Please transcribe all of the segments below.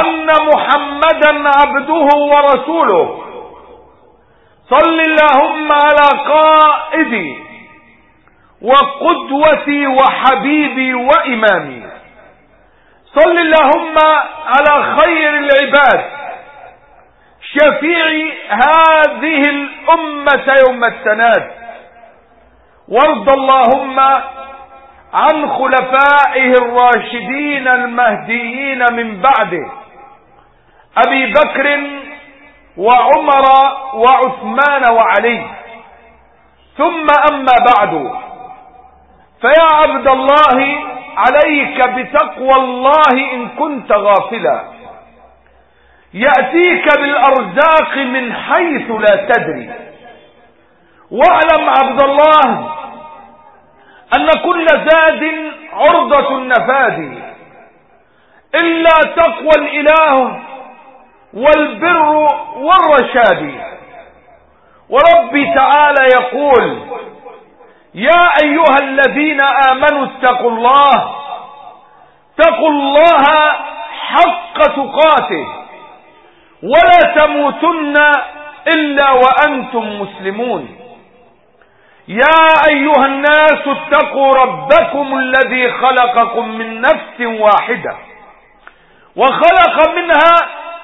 أن محمدا عبده ورسوله. صل اللهم على قائدي وقدوتي وحبيبي وإمامي. صل اللهم على خير العباد. شفيع هذه الأمة يوم التناد. وارض اللهم عن خلفائه الراشدين المهديين من بعده. أبي بكر وعمر وعثمان وعلي. ثم أما بعد فيا عبد الله عليك بتقوى الله إن كنت غافلا. يأتيك بالأرزاق من حيث لا تدري. واعلم عبد الله أن كل زاد عرضة النفاد إلا تقوى الإله والبر والرشاد. وربي تعالى يقول يا أيها الذين آمنوا اتقوا الله اتقوا الله حق تقاته ولا تموتن إلا وأنتم مسلمون. يا أيها الناس اتقوا ربكم الذي خلقكم من نفس واحدة وخلق منها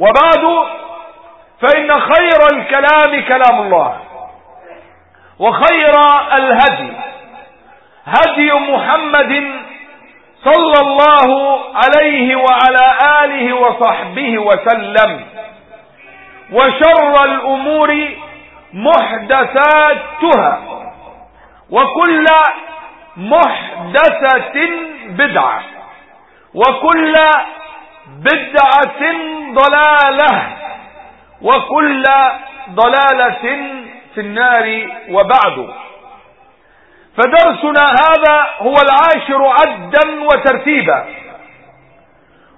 وبعد فإن خير الكلام كلام الله وخير الهدي. هدي محمد صلى الله عليه وعلى آله وصحبه وسلم. وشر الأمور محدثاتها. وكل محدثة بدعة. وكل بدعة ضلالة وكل ضلالة في النار وبعد. فدرسنا هذا هو العاشر عدا وترتيبا.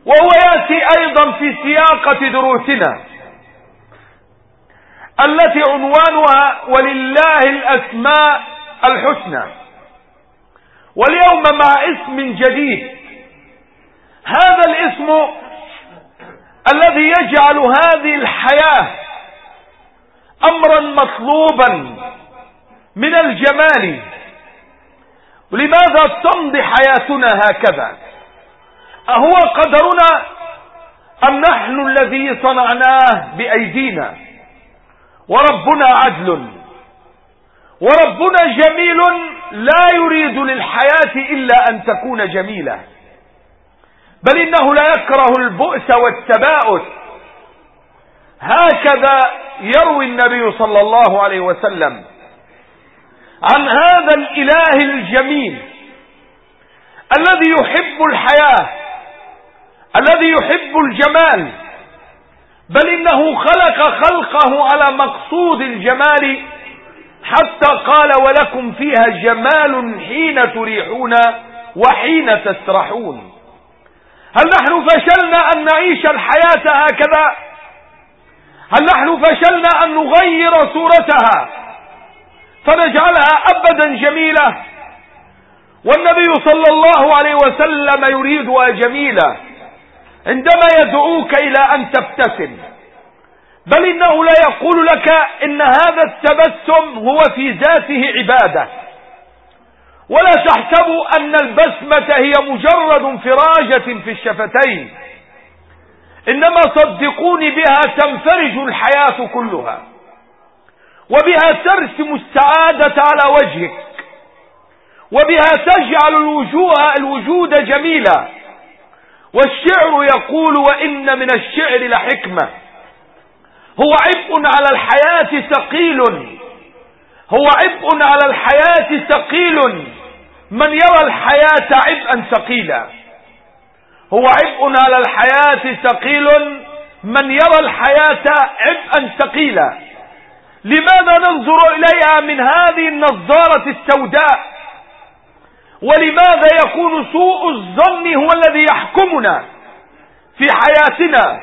وهو يأتي أيضا في سياقة دروسنا التي عنوانها ولله الأسماء الحسنى. واليوم مع اسم جديد. هذا الاسم الذي يجعل هذه الحياة أمرا مطلوبا من الجمال. لماذا تمضي حياتنا هكذا؟ أهو قدرنا أم نحن الذي صنعناه بأيدينا؟ وربنا عدل. وربنا جميل لا يريد للحياة إلا أن تكون جميلة. بل إنه لا يكره البؤس والتباؤس. هكذا يروي النبي صلى الله عليه وسلم عن هذا الإله الجميل الذي يحب الحياة الذي يحب الجمال بل إنه خلق خلقه على مقصود الجمال حتى قال ولكم فيها جمال حين تريحون وحين تسرحون. هل نحن فشلنا أن نعيش الحياة هكذا؟ هل نحن فشلنا أن نغير صورتها فنجعلها أبدا جميلة؟ والنبي صلى الله عليه وسلم يريدها جميلة عندما يدعوك إلى أن تبتسم. بل إنه لا يقول لك إن هذا التبسم هو في ذاته عبادة. ولا تحسبوا أن البسمة هي مجرد انفراجة في الشفتين. إنما صدقوني بها تنفرج الحياة كلها. وبها ترسم السعادة على وجهك. وبها تجعل الوجوه الوجود جميلا. والشعر يقول وإن من الشعر لحكمة. هو عبء على الحياة ثقيل. هو عبء على الحياة ثقيل. من يرى الحياة عبئا ثقيلا هو عبء على الحياة ثقيل. من يرى الحياة عبئا ثقيلا لماذا ننظر إليها من هذه النظارة السوداء؟ ولماذا يكون سوء الظن هو الذي يحكمنا في حياتنا؟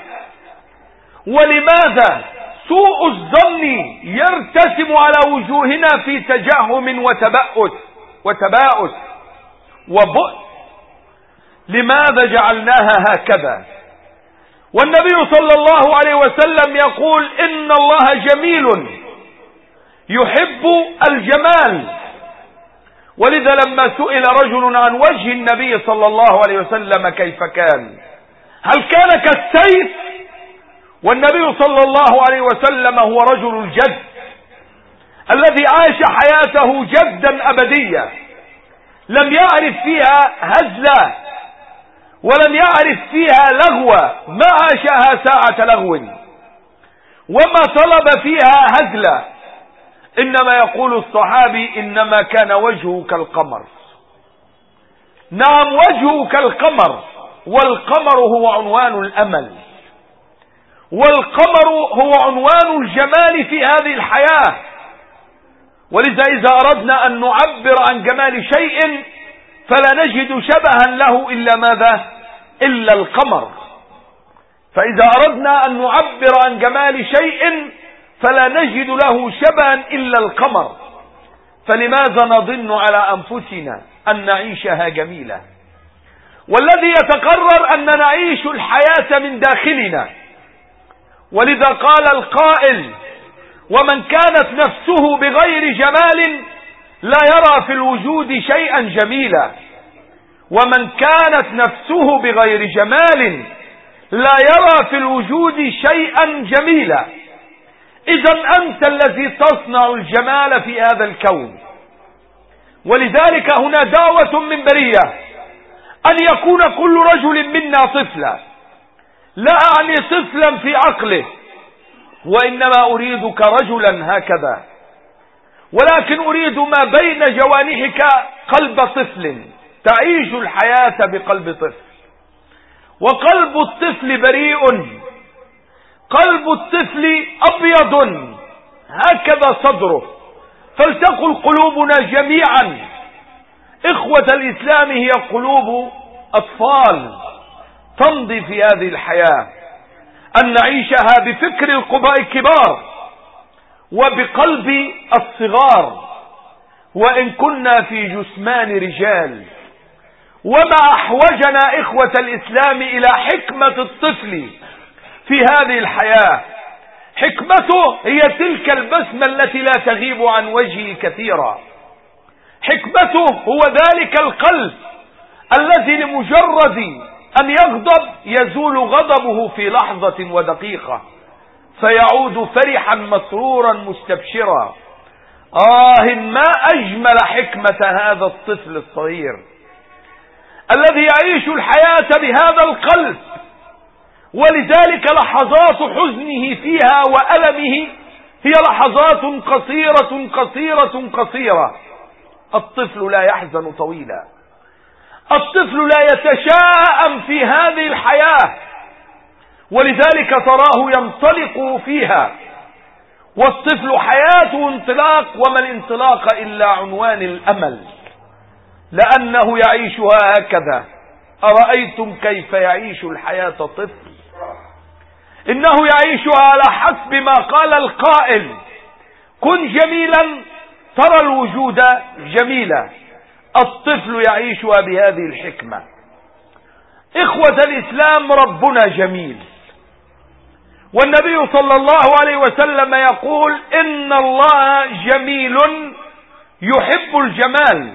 ولماذا سوء الظن يرتسم على وجوهنا في تجهم وتبأس وتباؤس وبؤس. لماذا جعلناها هكذا؟ والنبي صلى الله عليه وسلم يقول إن الله جميل يحب الجمال. ولذا لما سئل رجل عن وجه النبي صلى الله عليه وسلم كيف كان؟ هل كان كالسيف؟ والنبي صلى الله عليه وسلم هو رجل الجد. الذي عاش حياته جدا أبديا لم يعرف فيها هزلا ولم يعرف فيها لغوة ما عاشها ساعة لغو وما طلب فيها هزلا إنما يقول الصحابي إنما كان وجهه كالقمر. نعم وجهه كالقمر والقمر هو عنوان الأمل. والقمر هو عنوان الجمال في هذه الحياة. ولذا إذا أردنا أن نعبر عن جمال شيء فلا نجد شبها له إلا ماذا؟ إلا القمر. فإذا أردنا أن نعبر عن جمال شيء فلا نجد له شبها إلا القمر. فلماذا نظن على أنفسنا أن نعيشها جميلة؟ والذي يتقرر أن نعيش الحياة من داخلنا. ولذا قال القائل ومن كانت نفسه بغير جمال لا يرى في الوجود شيئا جميلا. ومن كانت نفسه بغير جمال لا يرى في الوجود شيئا جميلا. إذا أنت الذي تصنع الجمال في هذا الكون. ولذلك هنا دعوة من برية. أن يكون كل رجل منا طفلا. لا أعني طفلا في عقله. وإنما أريدك رجلا هكذا. ولكن أريد ما بين جوانحك قلب طفل. تعيش الحياة بقلب طفل. وقلب الطفل بريء. قلب الطفل أبيض. هكذا صدره. فلتقل قلوبنا جميعا. إخوة الإسلام هي قلوب أطفال. تمضي في هذه الحياة. أن نعيشها بفكر الكبار وبقلب الصغار وإن كنا في جثمان رجال. وما أحوجنا إخوة الإسلام إلى حكمة الطفل في هذه الحياة. حكمته هي تلك البسمة التي لا تغيب عن وجهه كثيرا. حكمته هو ذلك القلب الذي لمجرد أن يغضب يزول غضبه في لحظة ودقيقة فيعود فرحا مسرورا مستبشرا. آه ما أجمل حكمة هذا الطفل الصغير. الذي يعيش الحياة بهذا القلب ولذلك لحظات حزنه فيها وألمه هي لحظات قصيرة قصيرة قصيرة. الطفل لا يحزن طويلا. الطفل لا يتشاءم في هذه الحياة ولذلك تراه ينطلق فيها. والطفل حياته انطلاق وما الانطلاق إلا عنوان الأمل. لأنه يعيشها هكذا. أرأيتم كيف يعيش الحياة طفل؟ إنه يعيشها على حسب ما قال القائل كن جميلا ترى الوجود جميلا. الطفل يعيشها بهذه الحكمة. إخوة الإسلام ربنا جميل. والنبي صلى الله عليه وسلم يقول إن الله جميل يحب الجمال.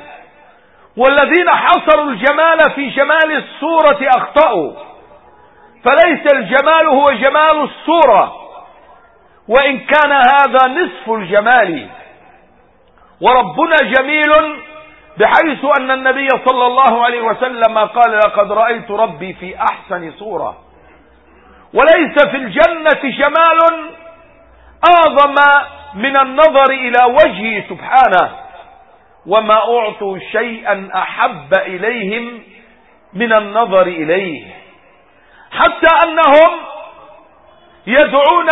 والذين حصروا الجمال في جمال الصورة أخطأوا. فليس الجمال هو جمال الصورة وإن كان هذا نصف الجمال. وربنا جميل بحيث أن النبي صلى الله عليه وسلم قال لقد رأيت ربي في أحسن صورة. وليس في الجنة جمال أعظم من النظر إلى وجهه سبحانه. وما أعطوا شيئا أحب إليهم من النظر إليه. حتى أنهم يدعون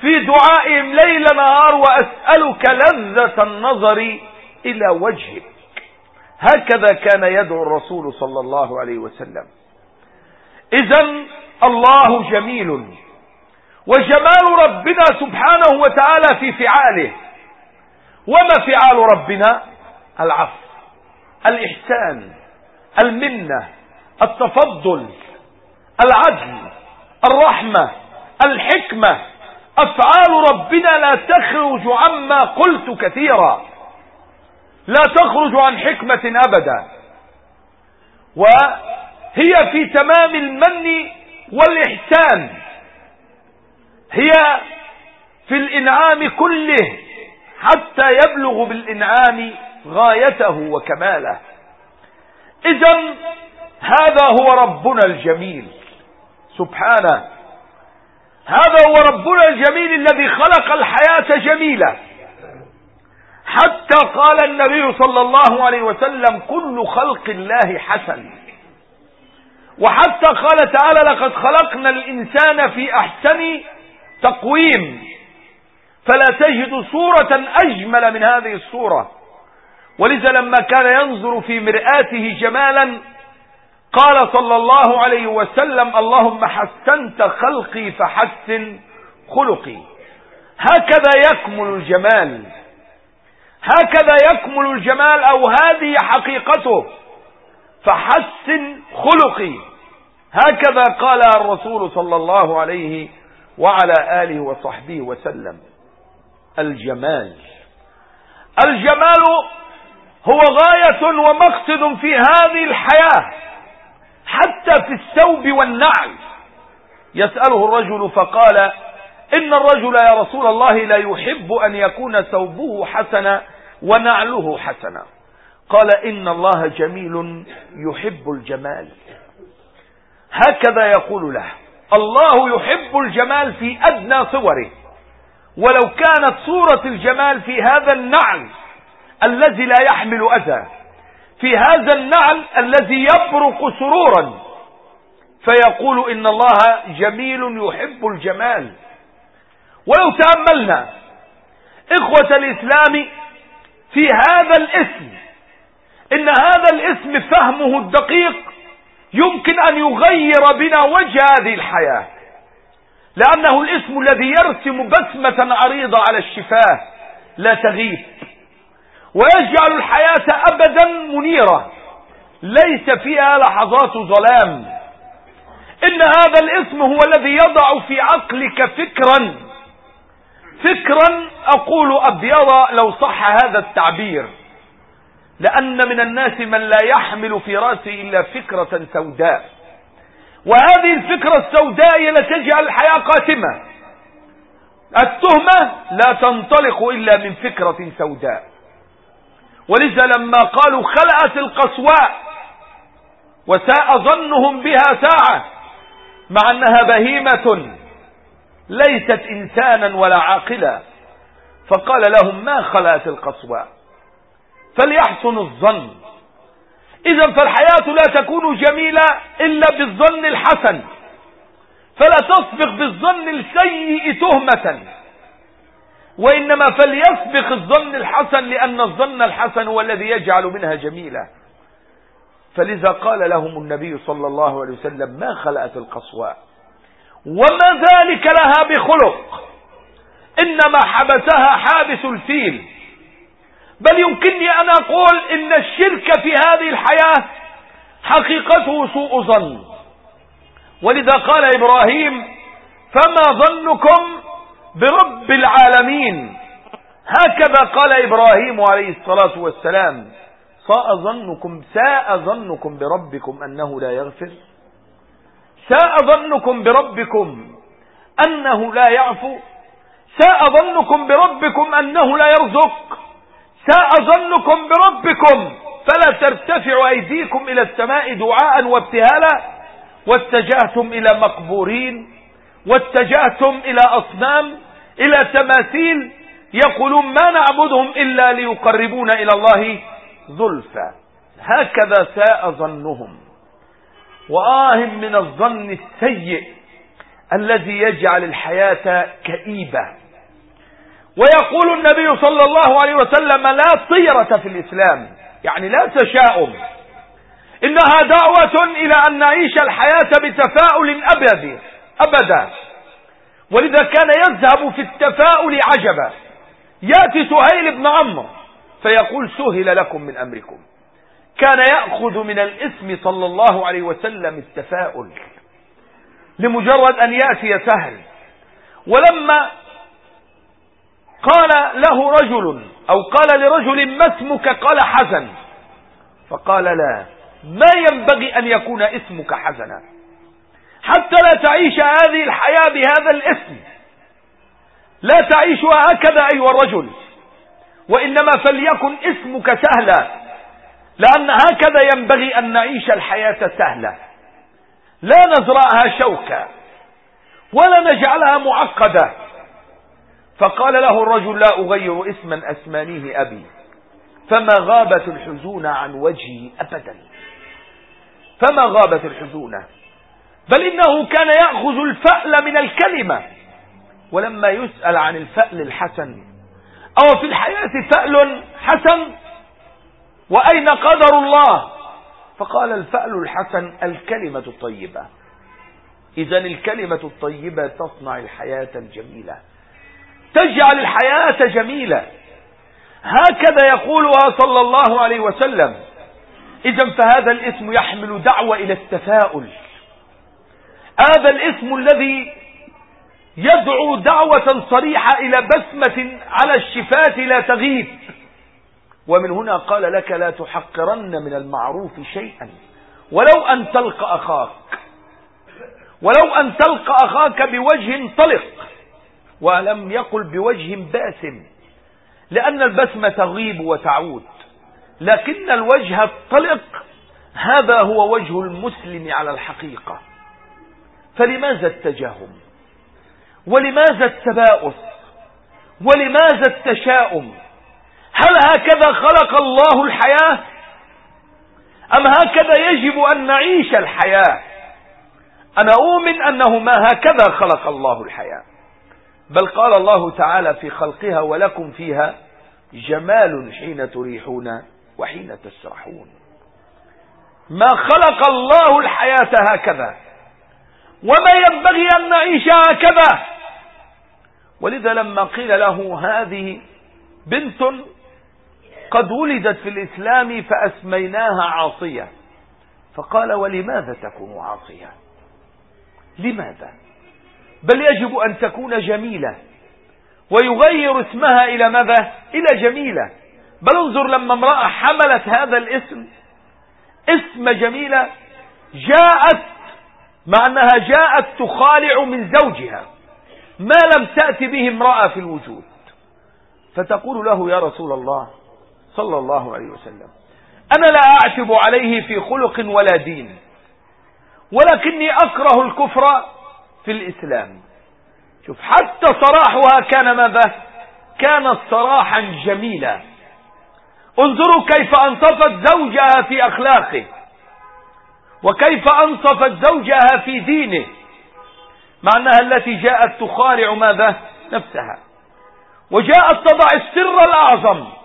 في دعائهم ليل نهار وأسألك لذة النظر إلى وجهك. هكذا كان يدعو الرسول صلى الله عليه وسلم. إذا الله جميل وجمال ربنا سبحانه وتعالى في فعاله. وما فعال ربنا؟ العفو الإحسان المنة التفضل العدل الرحمة الحكمة. أفعال ربنا لا تخرج عما قلت كثيرا. لا تخرج عن حكمة أبدا. وهي في تمام المن والإحسان. هي في الإنعام كله حتى يبلغ بالإنعام غايته وكماله. إذا هذا هو ربنا الجميل. سبحانه. هذا هو ربنا الجميل الذي خلق الحياة جميلة حتى قال النبي صلى الله عليه وسلم كل خلق الله حسن. وحتى قال تعالى لقد خلقنا الإنسان في أحسن تقويم. فلا تجد صورة أجمل من هذه الصورة. ولذا لما كان ينظر في مرآته جمالا قال صلى الله عليه وسلم اللهم حسنت خلقي فحسن خلقي. هكذا يكمل الجمال. هكذا يكمل الجمال أو هذه حقيقته. فحسن خلقي. هكذا قال الرسول صلى الله عليه وعلى آله وصحبه وسلم. الجمال. الجمال هو غاية ومقصد في هذه الحياة. حتى في الثوب والنعل. يسأله الرجل فقال إن الرجل يا رسول الله لا يحب أن يكون ثوبه حسنا ونعله حسنا قال إن الله جميل يحب الجمال. هكذا يقول له. الله يحب الجمال في أدنى صوره. ولو كانت صورة الجمال في هذا النعل الذي لا يحمل أذى. في هذا النعل الذي يبرق سرورا. فيقول إن الله جميل يحب الجمال. ولو تأملنا إخوة الإسلام في هذا الاسم إن هذا الاسم فهمه الدقيق يمكن أن يغير بنا وجه هذه الحياة لأنه الاسم الذي يرسم بسمة عريضة على الشفاه لا تغيب ويجعل الحياة أبدا منيرة ليس فيها لحظات ظلام إن هذا الاسم هو الذي يضع في عقلك فكرا فكرا أقول أبيض لو صح هذا التعبير. لأن من الناس من لا يحمل في رأسه إلا فكرة سوداء. وهذه الفكرة السوداء هي التي تجعل الحياة قاتمة. التهمة لا تنطلق إلا من فكرة سوداء. ولذا لما قالوا خلأت القصواء وساء ظنهم بها ساعة مع أنها بهيمة ليست إنسانا ولا عاقلا. فقال لهم ما خلات القصوى فليحسن الظن. إذا فالحياة لا تكون جميلة إلا بالظن الحسن. فلا تسبق بالظن السيء تهمة. وإنما فليسبق الظن الحسن لأن الظن الحسن هو الذي يجعل منها جميلة. فلذا قال لهم النبي صلى الله عليه وسلم ما خلأت القصواء وما ذلك لها بخلق. إنما حبسها حابس الفيل. بل يمكنني أن أقول إن الشرك في هذه الحياة حقيقته سوء ظن. ولذا قال إبراهيم فما ظنكم برب العالمين؟ هكذا قال إبراهيم عليه الصلاة والسلام ساء ظنكم ساء ظنكم بربكم أنه لا يغفر. ساء ظنكم بربكم أنه لا يعفو. ساء ظنكم بربكم أنه لا يرزق. ساء ظنكم بربكم فلا ترتفع أيديكم إلى السماء دعاء وابتهالا. واتجهتم إلى مقبورين. واتجهتم إلى أصنام. إلى تماثيل. يقولون ما نعبدهم إلا ليقربون إلى الله زلفى. هكذا ساء ظنهم وآه من الظن السيء الذي يجعل الحياة كئيبة. ويقول النبي صلى الله عليه وسلم لا طيرة في الإسلام يعني لا تشاؤم. إنها دعوة إلى أن نعيش الحياة بتفاؤل أبدي أبدا. ولذا كان يذهب في التفاؤل عجبا. يأتي سهيل بن عمرو فيقول سهل لكم من أمركم. كان يأخذ من الاسم صلى الله عليه وسلم التفاؤل لمجرد أن يأتي سهل. ولما قال له رجل أو قال لرجل ما اسمك؟ قال حزن. فقال لا ما ينبغي أن يكون اسمك حزنا. حتى لا تعيش هذه الحياة بهذا الاسم. لا تعيشها هكذا أيها الرجل وإنما فليكن اسمك سهلا. لأن هكذا ينبغي أن نعيش الحياة سهلة. لا نزرعها شوكا ولا نجعلها معقدة. فقال له الرجل لا أغير اسما أسمانيه أبي. فما غابت الحزون عن وجهي أبدا. فما غابت الحزون؟ بل إنه كان يأخذ الفأل من الكلمة. ولما يسأل عن الفأل الحسن أو في الحياة فأل حسن؟ وأين قدر الله؟ فقال الفأل الحسن الكلمة الطيبة. إذا الكلمة الطيبة تصنع الحياة الجميلة. تجعل الحياة جميلة. هكذا يقولها صلى الله عليه وسلم. إذا فهذا الاسم يحمل دعوة إلى التفاؤل. هذا الاسم الذي يدعو دعوة صريحة إلى بسمة على الشفاة لا تغيب. ومن هنا قال لك لا تحقرن من المعروف شيئا. ولو أن تلقى أخاك ولو أن تلقى أخاك بوجه طلق ولم يقل بوجه باسم لأن البسمة تغيب وتعود. لكن الوجه الطلق هذا هو وجه المسلم على الحقيقة. فلماذا التجاهم؟ ولماذا التباؤس؟ ولماذا التشاؤم؟ هل هكذا خلق الله الحياة؟ أم هكذا يجب أن نعيش الحياة؟ أنا أؤمن أنه ما هكذا خلق الله الحياة. بل قال الله تعالى في خلقها ولكم فيها جمال حين تريحون وحين تسرحون. ما خلق الله الحياة هكذا. وما ينبغي أن نعيش هكذا. ولذا لما قيل له هذه بنت قد ولدت في الإسلام فأسميناها عاصية. فقال ولماذا تكون عاصية؟ لماذا؟ بل يجب أن تكون جميلة. ويغير اسمها إلى ماذا؟ إلى جميلة. بل انظر لما امرأة حملت هذا الاسم. اسم جميلة جاءت مع أنها جاءت تخالع من زوجها. ما لم تأتي به امرأة في الوجود. فتقول له يا رسول الله صلى الله عليه وسلم. أنا لا أعتب عليه في خلق ولا دين ولكني أكره الكفر في الإسلام. شوف حتى صراحها كان ماذا كانت صراحا جميلا. انظروا كيف أنصفت زوجها في أخلاقه وكيف أنصفت زوجها في دينه مع أنها التي جاءت تخالع ماذا نفسها. وجاءت تضع السر الأعظم.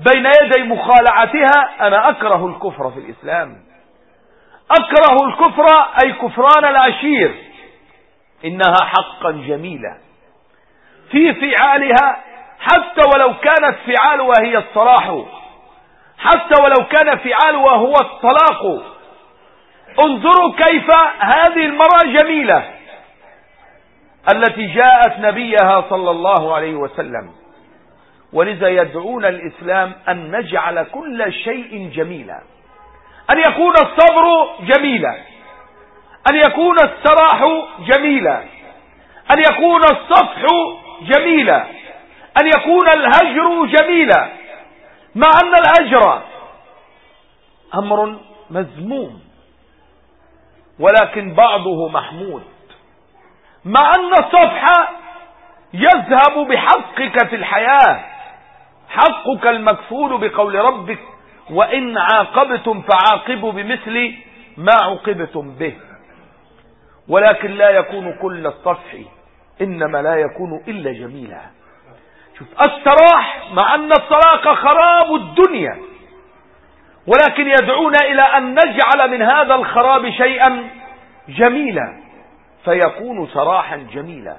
بين يدي مخالعتها أنا أكره الكفر في الإسلام. أكره الكفر أي كفران العشير. إنها حقا جميلة. في فعالها حتى ولو كانت فعالها هي الصلاح حتى ولو كان فعالها هو الطلاق. انظروا كيف هذه المرأة جميلة. التي جاءت نبيها صلى الله عليه وسلم. ولذا يدعون الإسلام أن نجعل كل شيء جميلا. أن يكون الصبر جميلا. أن يكون السراح جميلا. أن يكون الصفح جميلا. أن يكون الهجر جميلا. مع أن الهجر أمر مذموم ولكن بعضه محمود. مع أن الصفح يذهب بحقك في الحياة. حقك المكفول بقول ربك وإن عاقبتم فعاقبوا بمثل ما عوقبتم به. ولكن لا يكون كل الصفح إنما لا يكون إلا جميلا. شوف السراح مع أن الطلاق خراب الدنيا ولكن يدعون إلى أن نجعل من هذا الخراب شيئا جميلا فيكون سراحا جميلا.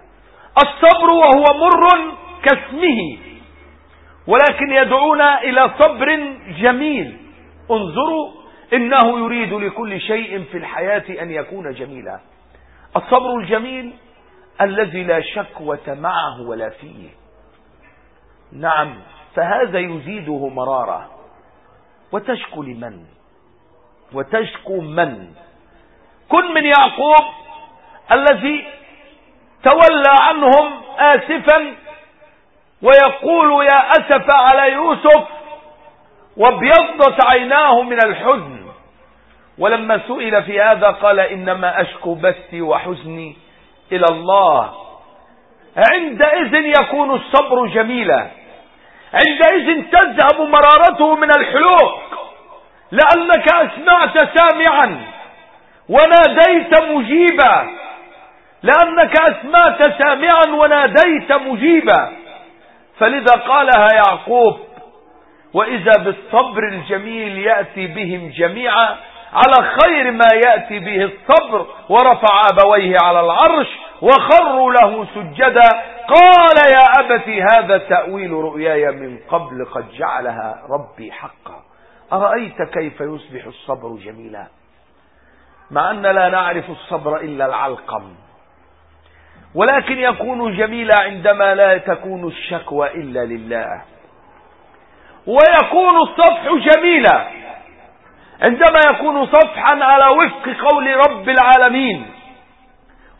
الصبر وهو مر كاسمه. ولكن يدعونا إلى صبر جميل. انظروا إنه يريد لكل شيء في الحياة أن يكون جميلا. الصبر الجميل الذي لا شكوة معه ولا فيه. نعم فهذا يزيده مرارة. وتشكو لمن؟ وتشكو من؟ كن من يعقوب الذي تولى عنهم آسفا ويقول يا أسف على يوسف وابيضت عيناه من الحزن. ولما سئل في هذا قال إنما أشكو بثي وحزني إلى الله. عندئذ يكون الصبر جميلا. عندئذ تذهب مرارته من الحلوق. لأنك أسمعت سامعا وناديت مجيبا. لأنك أسمعت سامعا وناديت مجيبا. فلذا قالها يعقوب وإذا بالصبر الجميل يأتي بهم جميعا على خير ما يأتي به الصبر ورفع أبويه على العرش وخروا له سجدا. قال يا أبت هذا تأويل رؤياي من قبل قد جعلها ربي حقا. أرأيت كيف يصبح الصبر جميلا؟ مع أن لا نعرف الصبر إلا العلقم. ولكن يكون جميلا عندما لا تكون الشكوى إلا لله. ويكون الصفح جميلا عندما يكون صفحا على وفق قول رب العالمين.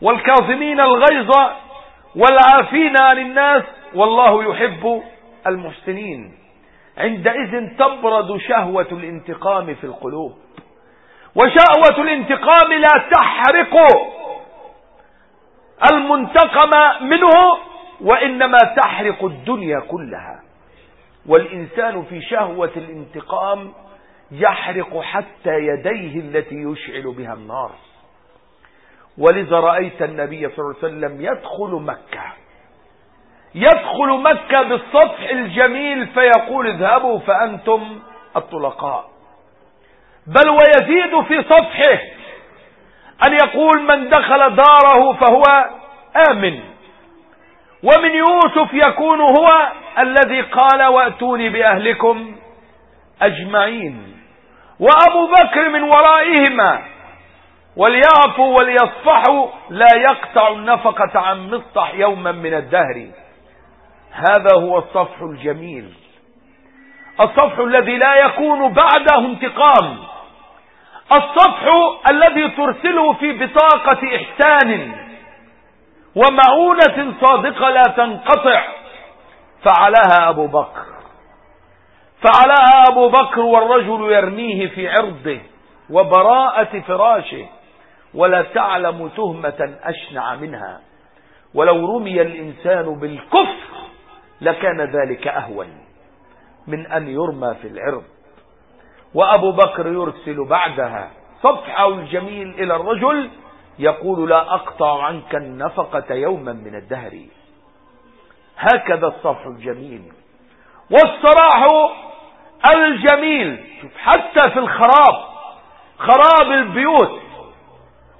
والكاظمين الغيظ والعافين عن الناس والله يحب المحسنين. عندئذ تبرد شهوة الانتقام في القلوب. وشهوة الانتقام لا تحرق المنتقم منه وإنما تحرق الدنيا كلها. والإنسان في شهوة الانتقام يحرق حتى يديه التي يشعل بها النار. ولذا رأيت النبي صلى الله عليه وسلم يدخل مكة. يدخل مكة بالسطح الجميل فيقول اذهبوا فأنتم الطلقاء. بل ويزيد في سطحه أن يقول من دخل داره فهو آمن. ومن يوسف يكون هو الذي قال وأتوني بأهلكم أجمعين. وأبو بكر من ورائهما. وليعفوا وليصفحوا لا يقطع النفقة عن مصطح يوما من الدهر. هذا هو الصفح الجميل. الصفح الذي لا يكون بعده انتقام. الصفح الذي ترسله في بطاقة إحسان ومعونة صادقة لا تنقطع. فعلها أبو بكر. فعلها أبو بكر والرجل يرميه في عرضه وبراءة فراشه. ولا تعلم تهمة أشنع منها. ولو رمي الإنسان بالكفر لكان ذلك أهون من أن يرمى في العرض. وأبو بكر يرسل بعدها. صفحه الجميل إلى الرجل يقول لا أقطع عنك النفقة يوما من الدهر. هكذا الصفح الجميل. والصراح الجميل. حتى في الخراب خراب البيوت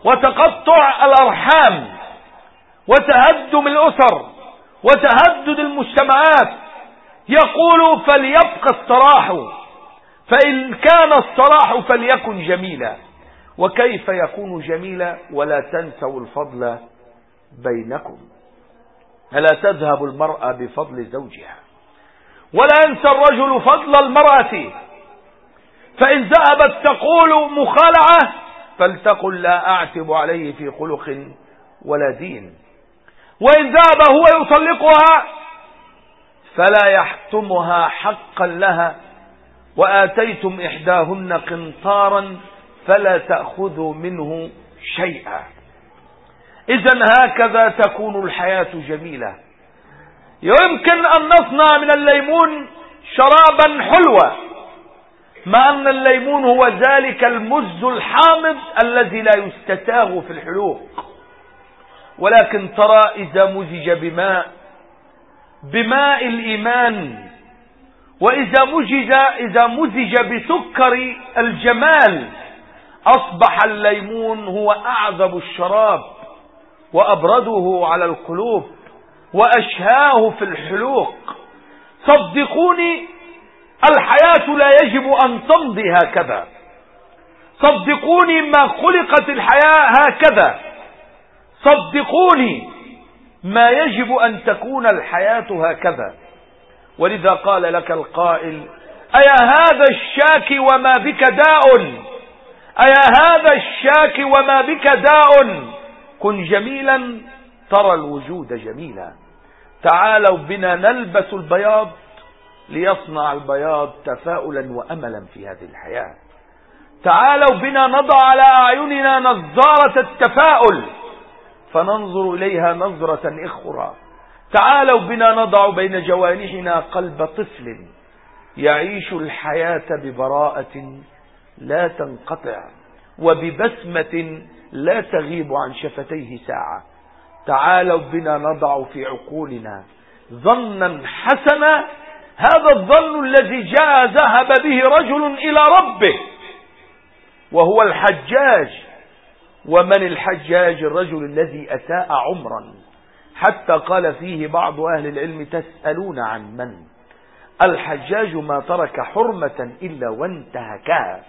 وتقطع الأرحام وتهدم الأسر وتهدد المجتمعات يقول فليبقى الصراح. فإن كان الصلاح فليكن جميلا. وكيف يكون جميلا؟ ولا تنسوا الفضل بينكم. فلا تذهب المرأة بفضل زوجها. ولا ينسى الرجل فضل المرأة. فإن ذهبت تقول مخالعة فلتقل لا أعتب عليه في خلق ولا دين. وإن ذهب هو يطلقها فلا يحتمها حقا لها. وآتيتم إحداهن قنطارا فلا تأخذوا منه شيئا. إذا هكذا تكون الحياة جميلة. يمكن أن نصنع من الليمون شرابا حلوة مع أن الليمون هو ذلك المز الحامض الذي لا يستتاغ في الحلوق. ولكن ترى إذا مزج بماء بماء الإيمان وإذا مزج إذا مزج بسكر الجمال أصبح الليمون هو أعذب الشراب وأبرده على القلوب وأشهاه في الحلوق. صدقوني الحياة لا يجب أن تمضي هكذا. صدقوني ما خلقت الحياة هكذا. صدقوني ما يجب أن تكون الحياة هكذا. ولذا قال لك القائل أيا هذا الشاك وما بك داء؟ أيا هذا الشاك وما بك داء؟ كن جميلا ترى الوجود جميلا. تعالوا بنا نلبس البياض ليصنع البياض تفاؤلا وأملا في هذه الحياة. تعالوا بنا نضع على أعيننا نظارة التفاؤل فننظر إليها نظرة إخرى. تعالوا بنا نضع بين جوانحنا قلب طفل يعيش الحياة ببراءة لا تنقطع وببسمة لا تغيب عن شفتيه ساعة. تعالوا بنا نضع في عقولنا ظنا حسنا هذا الظن الذي جاء ذهب به رجل إلى ربه وهو الحجاج. ومن الحجاج الرجل الذي أساء عمرا؟ حتى قال فيه بعض أهل العلم تسألون عن من؟ الحجاج ما ترك حرمة إلا وانتهكها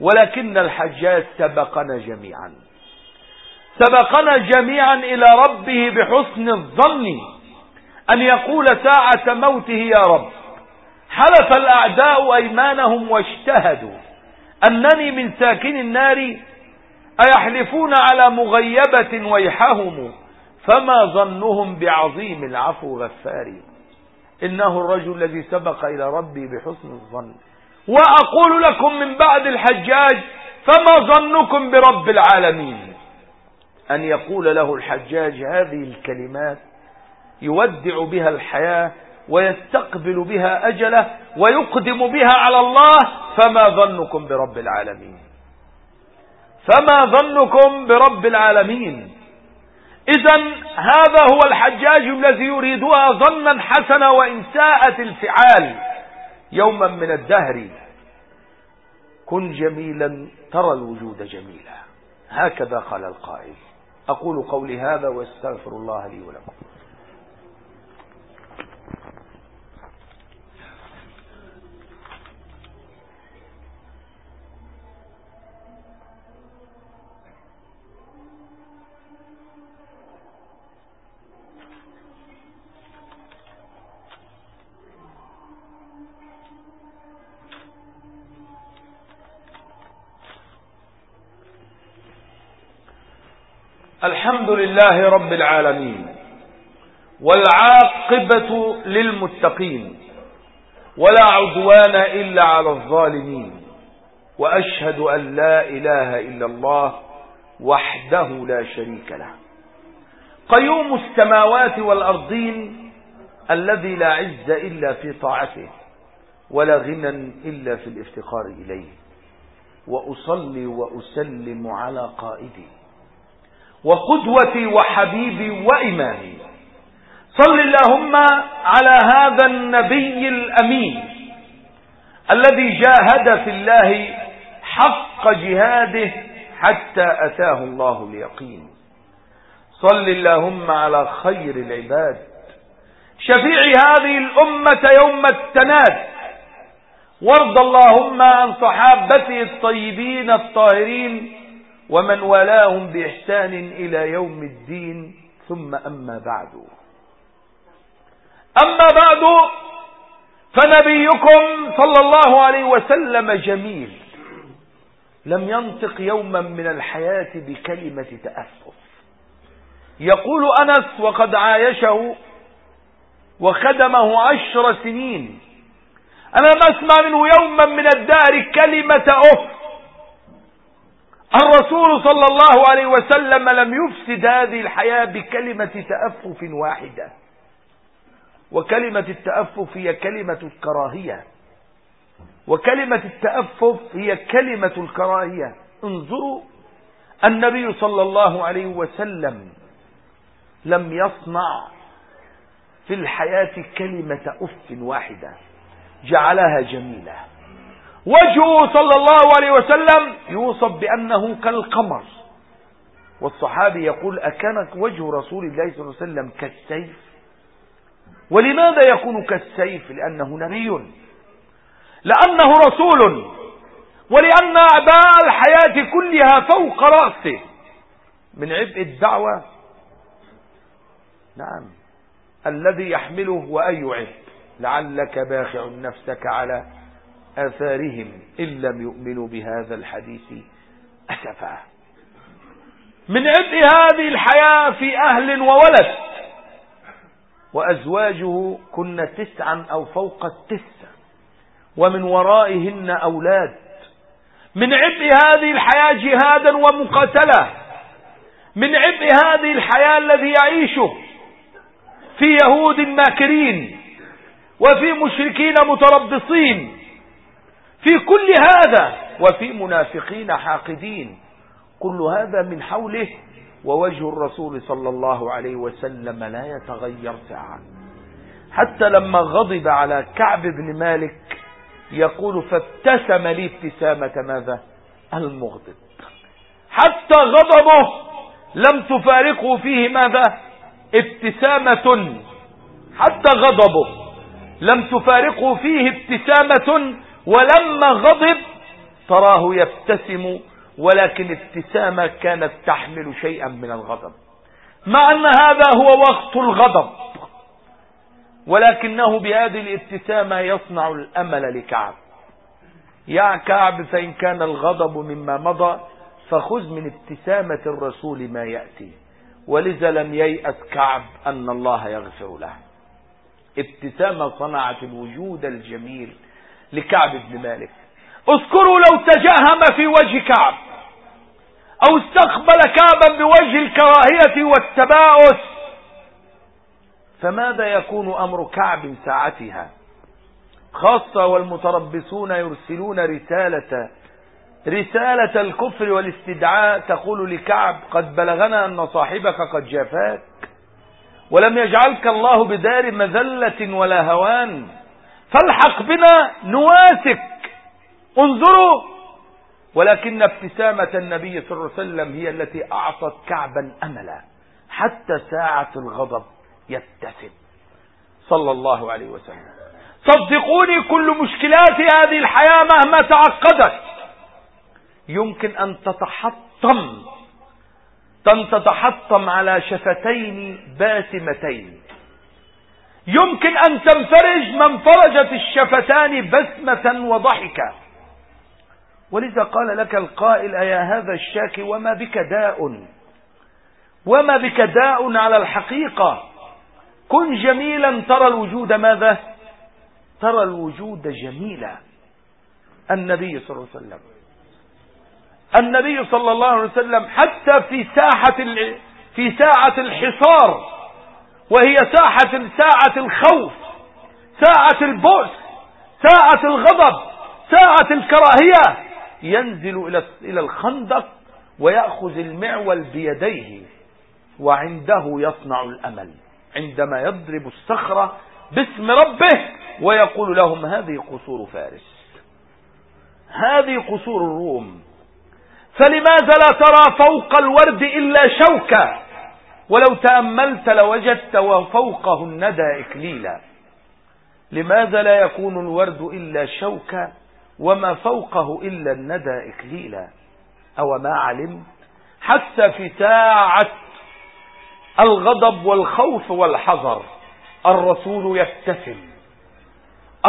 ولكن الحجاج سبقنا جميعا. سبقنا جميعا إلى ربه بحسن الظن أن يقول ساعة موته يا رب. حلف الأعداء أيمانهم واجتهدوا. أنني من ساكن النار أيحلفون على مغيبة ويحهم فما ظنهم بعظيم العفو غفار. إنه الرجل الذي سبق إلى ربي بحسن الظن. وأقول لكم من بعد الحجاج فما ظنكم برب العالمين؟ أن يقول له الحجاج هذه الكلمات يودع بها الحياة ويستقبل بها أجله ويقدم بها على الله فما ظنكم برب العالمين؟ فما ظنكم برب العالمين؟ إذا هذا هو الحجاج الذي يريدها ظنا حسنا وإن ساءت الفعال يوما من الدهر. كن جميلا ترى الوجود جميلا. هكذا قال القائل. أقول قولي هذا وأستغفر الله لي ولكم. الحمد لله رب العالمين والعاقبة للمتقين ولا عدوان إلا على الظالمين وأشهد أن لا إله إلا الله وحده لا شريك له. قيوم السماوات والأرضين الذي لا عز إلا في طاعته ولا غنى إلا في الافتقار إليه. وأصلي وأسلم على قائدي. وقدوتي وحبيبي وإمامي. صل اللهم على هذا النبي الأمين الذي جاهد في الله حق جهاده حتى أتاه الله اليقين. صل اللهم على خير العباد. شفيع هذه الأمة يوم التناد. وارض اللهم عن صحابته الطيبين الطاهرين ومن والاهم بإحسان إلى يوم الدين ثم أما بعد. أما بعد فنبيكم صلى الله عليه وسلم جميل. لم ينطق يوما من الحياة بكلمة تأسف. يقول أنس وقد عايشه وخدمه عشر سنين. أنا ما أسمع منه يوما من الدار كلمة أف. الرسول صلى الله عليه وسلم لم يفسد هذه الحياة بكلمة تأفف واحدة. وكلمة التأفف هي كلمة الكراهية. وكلمة التأفف هي كلمة الكراهية. انظروا النبي صلى الله عليه وسلم لم يصنع في الحياة كلمة أف واحدة جعلها جميلة. وجهه صلى الله عليه وسلم يوصف بأنه كالقمر. والصحابي يقول أكان وجه رسول الله صلى الله عليه وسلم كالسيف؟ ولماذا يكون كالسيف؟ لأنه نبي. لأنه رسول. ولأن أعباء الحياة كلها فوق رأسه. من عبء الدعوة؟ نعم. الذي يحمله وأي عبء لعلك باخع نفسك على آثارهم إن لم يؤمنوا بهذا الحديث أسفا من عبء هذه الحياة في أهل وولد. وأزواجه كن تسعا أو فوق التسع ومن ورائهن أولاد. من عبء هذه الحياة جهادا ومقاتلة. من عبء هذه الحياة الذي يعيشه في يهود ماكرين وفي مشركين متربصين. في كل هذا وفي منافقين حاقدين. كل هذا من حوله ووجه الرسول صلى الله عليه وسلم لا يتغير ساعة حتى لما غضب على كعب بن مالك يقول فابتسم لي ابتسامة ماذا؟ المغضب. حتى غضبه لم تفارقه فيه ماذا؟ ابتسامة. حتى غضبه لم تفارقه فيه ابتسامة ولما غضب تراه يبتسم ولكن ابتسامة كانت تحمل شيئا من الغضب. مع أن هذا هو وقت الغضب ولكنه بهذه الابتسامة يصنع الأمل لكعب. يا كعب فإن كان الغضب مما مضى فخذ من ابتسامة الرسول ما يأتي. ولذا لم ييأس كعب أن الله يغفر له. ابتسامة صنعت الوجود الجميل لكعب بن مالك. اذكروا لو تجاهم في وجه كعب أو استقبل كعبا بوجه الكراهية والتباؤس فماذا يكون أمر كعب ساعتها؟ خاصة والمتربصون يرسلون رسالة رسالة الكفر والاستدعاء تقول لكعب قد بلغنا أن صاحبك قد جافاك ولم يجعلك الله بدار مذلة ولا هوان. فالحق بنا نواسك. انظروا. ولكن ابتسامة النبي صلى الله عليه وسلم هي التي أعطت كعبا أملا. حتى ساعة الغضب يبتسم. صلى الله عليه وسلم. صدقوني كل مشكلات هذه الحياة مهما تعقدت. يمكن أن تتحطم. أن تتحطم على شفتين باسمتين. يمكن أن تنفرج من فرجت الشفتان بسمة وضحكا ولذا قال لك القائل أيا هذا الشاكي وما بك داء؟ وما بك داء على الحقيقة؟ كن جميلا ترى الوجود ماذا؟ ترى الوجود جميلا. النبي صلى الله عليه وسلم. النبي صلى الله عليه وسلم حتى في ساحة في ساعة الحصار وهي ساحة ساعة الخوف ساعة البؤس ساعة الغضب ساعة الكراهية. ينزل إلى الخندق ويأخذ المعول بيديه وعنده يصنع الأمل. عندما يضرب الصخرة باسم ربه ويقول لهم هذه قصور فارس. هذه قصور الروم. فلماذا لا ترى فوق الورد إلا شوكة؟ ولو تأملت لوجدت وفوقه الندى إكليلا. لماذا لا يكون الورد إلا شوكة وما فوقه إلا الندى إكليلا؟ أو ما علمت؟ حتى في ساعة الغضب والخوف والحذر. الرسول يبتسم.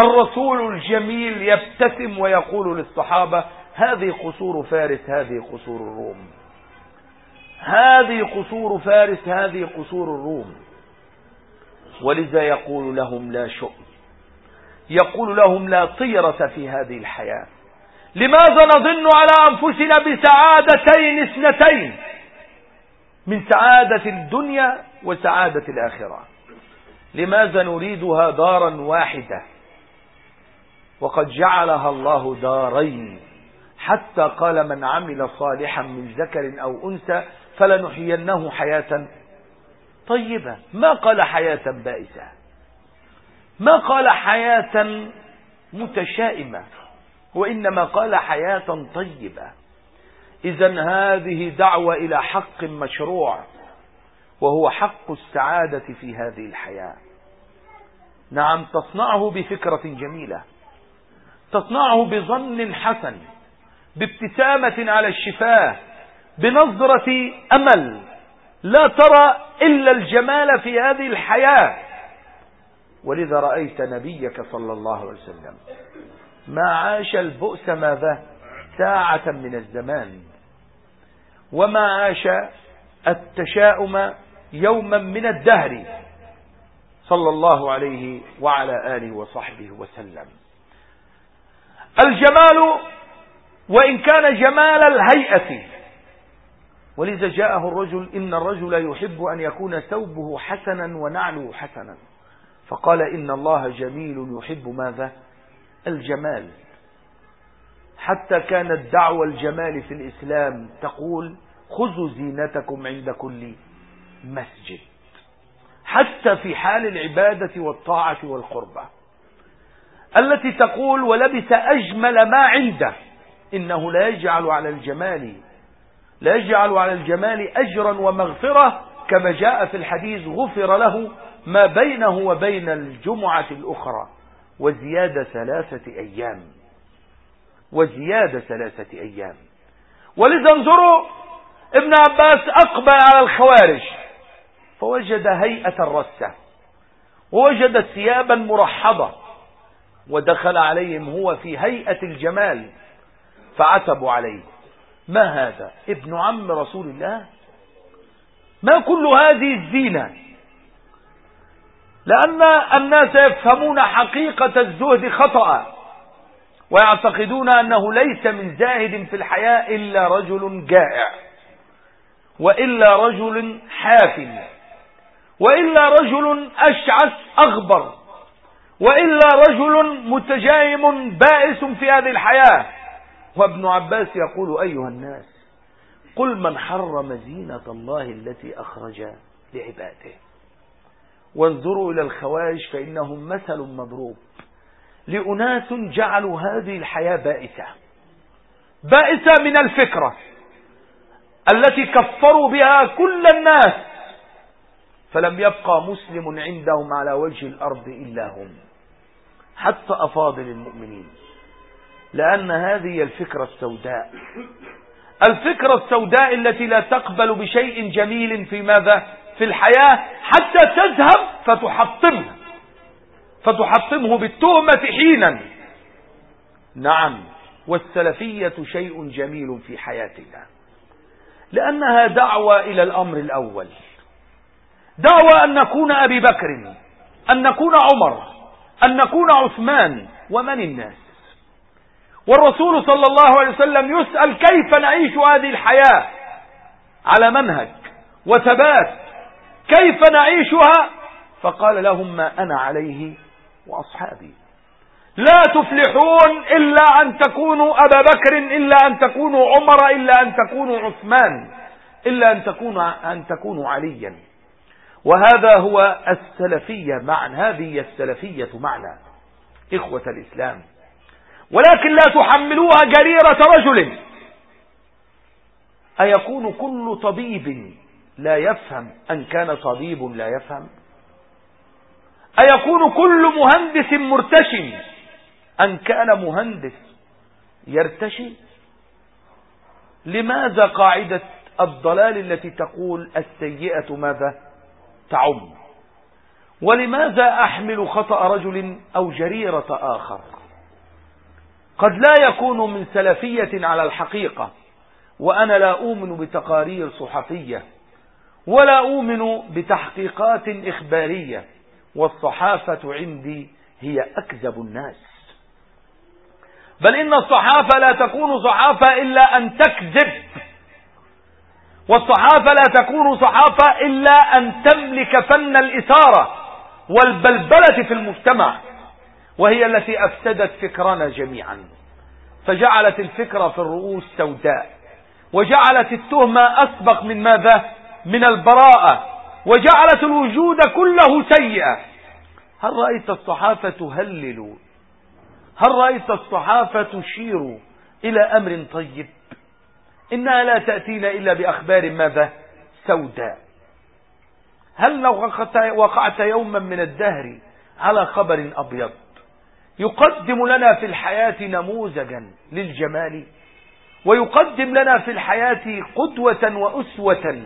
الرسول الجميل يبتسم ويقول للصحابة هذه قصور فارس هذه قصور الروم. هذه قصور فارس هذه قصور الروم. ولذا يقول لهم لا شؤم. يقول لهم لا طيرة في هذه الحياة. لماذا نظن على أنفسنا بسعادتين اثنتين؟ من سعادة الدنيا وسعادة الآخرة. لماذا نريدها دارا واحدة؟ وقد جعلها الله دارين. حتى قال من عمل صالحا من ذكر أو أنثى فلنحيينه حياة طيبة. ما قال حياة بائسة. ما قال حياة متشائمة. وإنما قال حياة طيبة. إذا هذه دعوة إلى حق مشروع. وهو حق السعادة في هذه الحياة. نعم تصنعه بفكرة جميلة. تصنعه بظن حسن بابتسامة على الشفاه بنظرة أمل. لا ترى إلا الجمال في هذه الحياة. ولذا رأيت نبيك صلى الله عليه وسلم. ما عاش البؤس ماذا؟ ساعة من الزمان. وما عاش التشاؤم يوما من الدهر. صلى الله عليه وعلى آله وصحبه وسلم. الجمال وإن كان جمال الهيئة. ولذا جاءه الرجل إن الرجل يحب أن يكون ثوبه حسنا ونعله حسنا. فقال إن الله جميل يحب ماذا؟ الجمال. حتى كانت دعوة الجمال في الإسلام تقول خذوا زينتكم عند كل مسجد. حتى في حال العبادة والطاعة والقربة. التي تقول ولبس أجمل ما عنده. إنه لا يجعل على الجمال لا يجعل على الجمال أجرا ومغفرة كما جاء في الحديث غفر له ما بينه وبين الجمعة الأخرى. وزيادة ثلاثة أيام. وزيادة ثلاثة أيام. ولذا انظروا ابن عباس أقبل على الخوارج فوجد هيئة الرسة. ووجد ثيابا مرحبة. ودخل عليهم هو في هيئة الجمال فعتبوا عليه. ما هذا؟ ابن عم رسول الله؟ ما كل هذه الزينة؟ لأن الناس يفهمون حقيقة الزهد خطأ ويعتقدون أنه ليس من زاهد في الحياة إلا رجل جائع وإلا رجل حافل وإلا رجل أشعث أغبر وإلا رجل متجايم بائس في هذه الحياة. وابن عباس يقول أيها الناس قل من حرم زينة الله التي أخرج لعباده. وانظروا إلى الخوارج فإنهم مثل مضروب. لأناس جعلوا هذه الحياة بائسة. بائسة من الفكرة التي كفروا بها كل الناس. فلم يبقى مسلم عندهم على وجه الأرض إلا هم. حتى أفاضل المؤمنين. لأن هذه الفكرة السوداء. الفكرة السوداء التي لا تقبل بشيء جميل في ماذا؟ في الحياة حتى تذهب فتحطمه فتحطمه بالتهمة حينا. نعم والسلفية شيء جميل في حياتنا. لأنها دعوة إلى الأمر الأول. دعوة أن نكون أبي بكر أن نكون عمر أن نكون عثمان ومن الناس؟ والرسول صلى الله عليه وسلم يسأل كيف نعيش هذه الحياة؟ على منهج وثبات. كيف نعيشها؟ فقال لهم ما أنا عليه وأصحابي. لا تفلحون إلا أن تكونوا أبا بكر إلا أن تكونوا عمر إلا أن تكونوا عثمان إلا أن تكونوا, أن تكونوا عليا. وهذا هو السلفية معنى هذه السلفية معنى إخوة الإسلام. ولكن لا تحملوها جريرة رجل. أيكون كل طبيب لا يفهم أن كان طبيب لا يفهم؟ أيكون كل مهندس مرتشي أن كان مهندس يرتشي لماذا قاعدة الضلال التي تقول السيئة ماذا؟ تعم. ولماذا أحمل خطأ رجل أو جريرة آخر؟ قد لا يكون من سلفية على الحقيقة وأنا لا أؤمن بتقارير صحفية ولا أؤمن بتحقيقات إخبارية والصحافة عندي هي أكذب الناس. بل إن الصحافة لا تكون صحافة إلا أن تكذب والصحافة لا تكون صحافة إلا أن تملك فن الإثارة والبلبلة في المجتمع. وهي التي أفسدت فكرنا جميعا. فجعلت الفكرة في الرؤوس سوداء وجعلت التهمة أسبق من ماذا؟ من البراءة وجعلت الوجود كله سيئا هل رأيت الصحافة تهلل؟ هل رأيت الصحافة تشير إلى أمر طيب؟ إنها لا تأتينا إلا بأخبار ماذا؟ سوداء. هل لو وقعت يوما من الدهر على خبر أبيض؟ يقدم لنا في الحياة نموذجا للجمال ويقدم لنا في الحياة قدوة وأسوة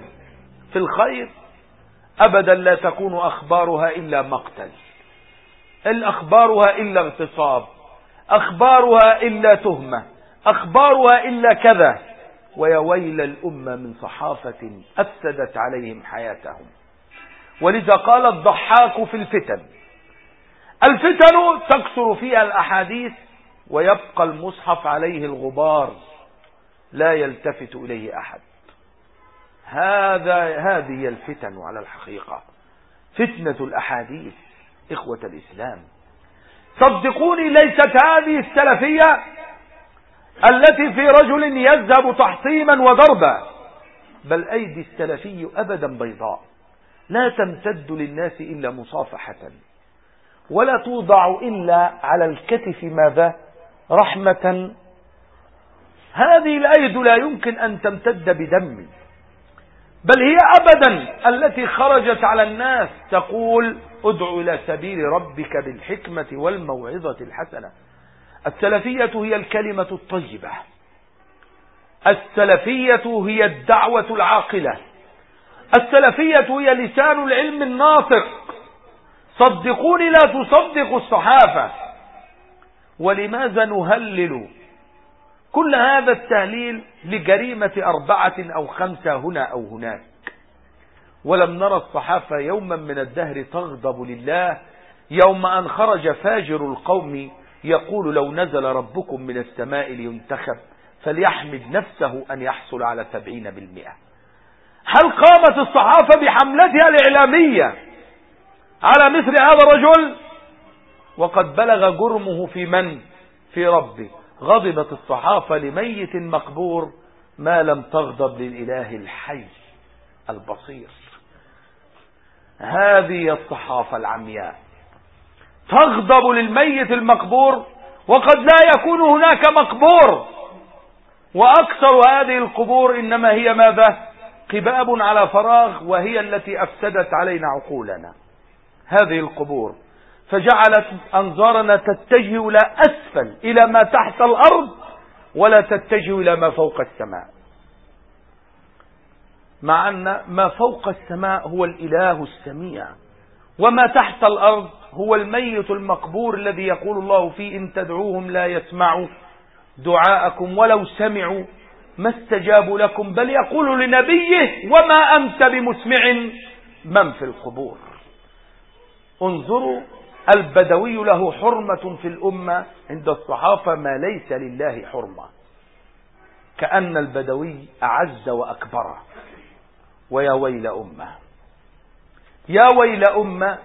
في الخير. أبدا لا تكون أخبارها إلا مقتل الأخبارها إلا اغتصاب أخبارها إلا تهمة أخبارها إلا كذا. ويا ويل الأمة من صحافة أفسدت عليهم حياتهم. ولذا قال الضحاك في الفتن الفتن تكثر فيها الأحاديث ويبقى المصحف عليه الغبار لا يلتفت إليه أحد. هذا هذه الفتن على الحقيقة فتنة الأحاديث إخوة الإسلام. صدقوني ليست هذه السلفية التي في رجل يذهب تحطيما وضربا بل أيدي السلفي أبدا بيضاء لا تمتد للناس إلا مصافحة. ولا توضع إلا على الكتف ماذا؟ رحمة. هذه الأيد لا يمكن أن تمتد بدم. بل هي أبدا التي خرجت على الناس تقول ادع إلى سبيل ربك بالحكمة والموعظة الحسنة. السلفية هي الكلمة الطيبة. السلفية هي الدعوة العاقلة. السلفية هي لسان العلم الناطق. صدقوني لا تصدقوا الصحافة. ولماذا نهلل كل هذا التهليل لجريمة أربعة أو خمسة هنا أو هناك؟ ولم نرى الصحافة يوما من الدهر تغضب لله يوم أن خرج فاجر القوم يقول لو نزل ربكم من السماء لينتخب فليحمد نفسه أن يحصل على سبعين بالمئة. هل قامت الصحافة بحملتها الإعلامية؟ على مثل هذا الرجل؟ وقد بلغ جرمه في من؟ في ربه. غضبت الصحافة لميت مقبور ما لم تغضب للإله الحي البصير. هذه الصحافة العمياء. تغضب للميت المقبور وقد لا يكون هناك مقبور. وأكثر هذه القبور إنما هي ماذا؟ قباب على فراغ وهي التي أفسدت علينا عقولنا. هذه القبور فجعلت أنظارنا تتجه إلى أسفل إلى ما تحت الأرض ولا تتجه إلى ما فوق السماء. مع أن ما فوق السماء هو الإله السميع وما تحت الأرض هو الميت المقبور الذي يقول الله فيه إن تدعوهم لا يسمعوا دعاءكم ولو سمعوا ما استجابوا لكم بل يقول لنبيه وما أنت بمسمع من في القبور. انظروا البدوي له حرمة في الأمة عند الصحافة ما ليس لله حرمة. كأن البدوي أعز وأكبر. ويا ويل أمة. يا ويل أمة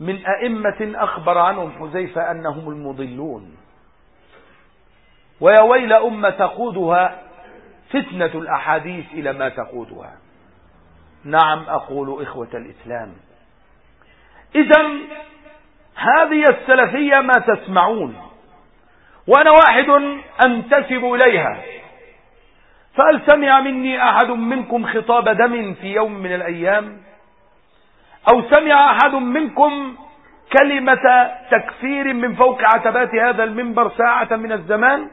من أئمة أخبر عنهم حذيفة أنهم المضلون. ويا ويل أمة تقودها فتنة الأحاديث إلى ما تقودها. نعم أقول إخوة الإسلام إذا هذه السلفية ما تسمعون وأنا واحد أنتسب إليها. فهل سمع مني أحد منكم خطاب دم في يوم من الأيام؟ أو سمع أحد منكم كلمة تكفير من فوق عتبات هذا المنبر ساعة من الزمان؟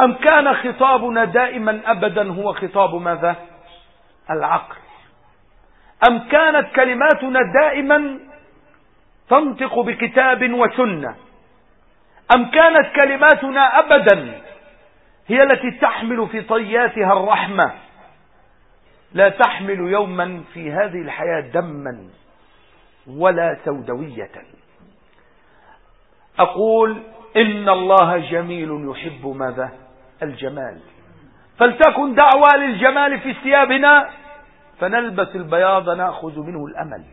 أم كان خطابنا دائما أبدا هو خطاب ماذا؟ العقل. أم كانت كلماتنا دائما تنطق بكتاب وسنة؟ أم كانت كلماتنا أبدا هي التي تحمل في طياتها الرحمة؟ لا تحمل يوما في هذه الحياة دما ولا سودوية. أقول إن الله جميل يحب ماذا؟ الجمال. فلتكن دعوة للجمال في ثيابنا فنلبس البياض نأخذ منه الأمل.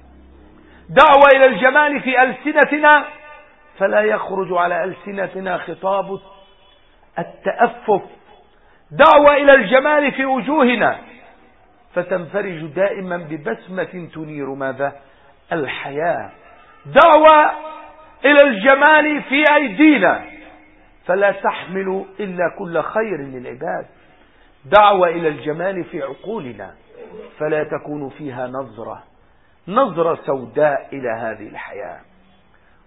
دعوة إلى الجمال في ألسنتنا فلا يخرج على ألسنتنا خطاب التأفف. دعوة إلى الجمال في وجوهنا فتنفرج دائما ببسمة تنير ماذا؟ الحياة. دعوة إلى الجمال في أيدينا فلا تحمل إلا كل خير للعباد. دعوة إلى الجمال في عقولنا فلا تكون فيها نظرة نظرة سوداء إلى هذه الحياة.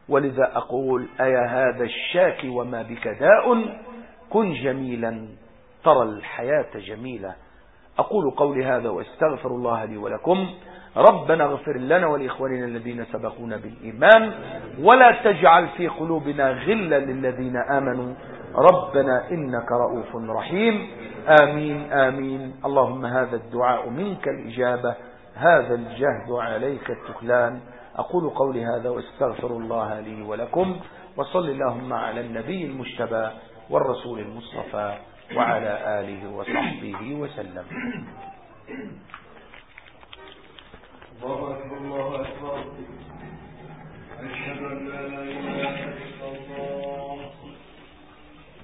ولذا أقول أيا هذا الشاك وما بك داء؟ كن جميلا ترى الحياة جميلة. أقول قولي هذا وأستغفر الله لي ولكم. ربنا اغفر لنا ولإخواننا الذين سبقونا بالإيمان. ولا تجعل في قلوبنا غلا للذين آمنوا. ربنا إنك رؤوف رحيم. آمين آمين. اللهم هذا الدعاء منك الإجابة هذا الجهد عليك التكلان أقول قولي هذا وأستغفر الله لي ولكم وصل اللهم على النبي المجتبى والرسول المصطفى وعلى آله وصحبه وسلم. الله أكبر الله أكبر. أشهد أن لا